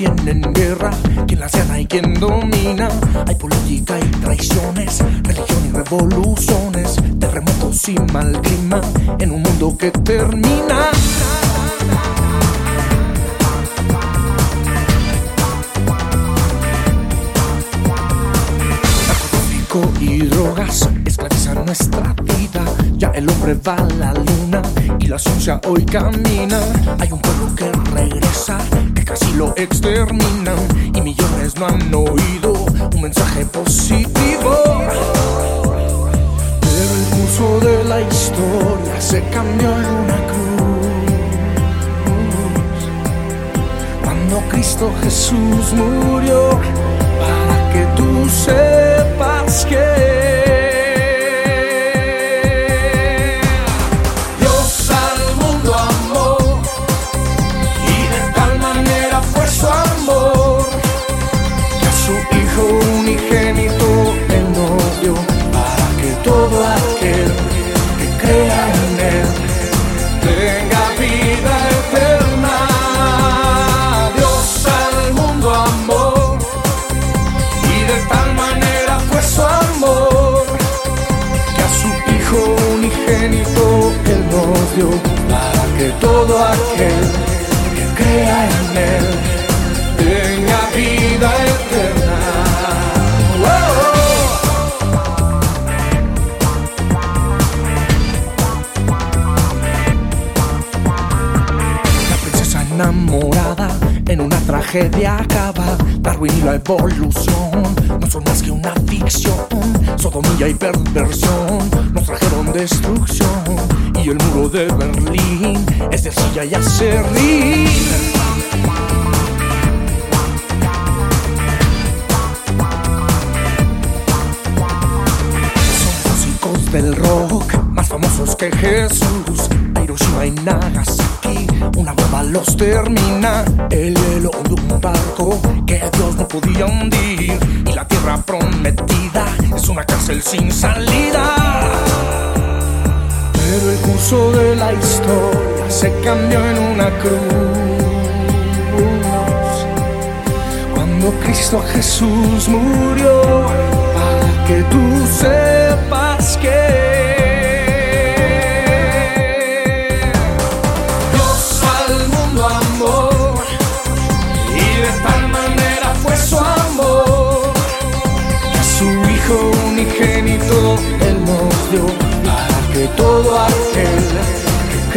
tienen guerra, quien la gana y quien domina. Hay política y traiciones, religión y revoluciones, terremotos y mal clima en un mundo que termina. Y drogas esclavizan nuestra vida. Ya el hombre va a la luna y la ciencia hoy camina. Hay un pueblo que regresa, que casi lo exterminan y millones no han oído un mensaje positivo. Pero el curso de la historia se cambió en una cruz. Cuando Cristo Jesús murió, para que tú sepas que para que todo aquel que crea en Él tenga vida eterna. La princesa enamorada en una tragedia acaba. Darwin y la evolución no son más que una ficción. Sodomía y perversión destrucción. Y el muro de Berlín es de silla y acerrín. Del rock más famosos que Jesús. A Hiroshima y Nagasaki, una bomba los termina. El hielo de un barco que Dios no podía hundir. Y la tierra prometida es una cárcel sin salida. El de la historia se cambió en una cruz. Cuando Cristo Jesús murió, para que tú sepas que Dios al mundo amó y de tal manera fue su amor que a su Hijo unigénito nos dio para que todo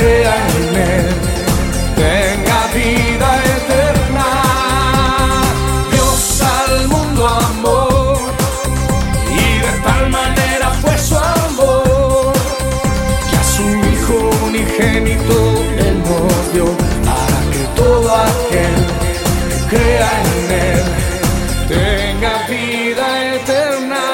crea en Él tenga vida eterna. Dios al mundo amó y de tal manera fue su amor que a su Hijo unigénito Él nos para que todo aquel que crea en Él tenga vida eterna.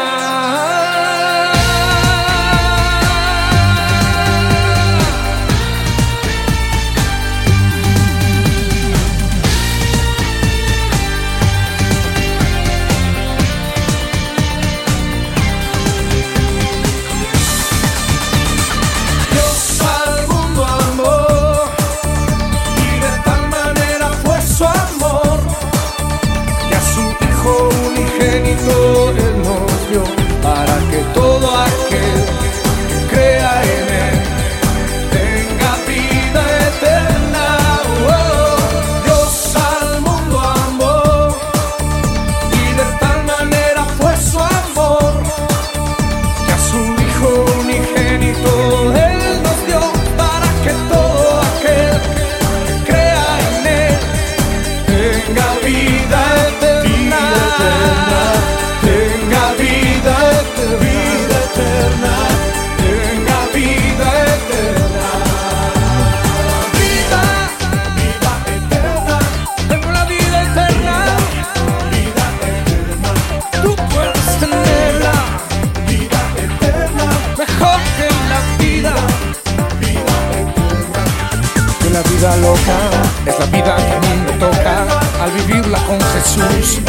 Vida loca es la vida que a mí me toca. Al vivirla con Jesús.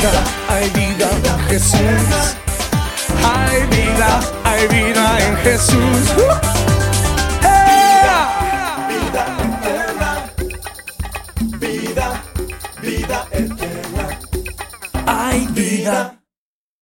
vida, hay vida en Jesús. Hay vida, hay vida en Jesús. ¡Uh! Vida eterna, vida, vida eterna. Hay vida.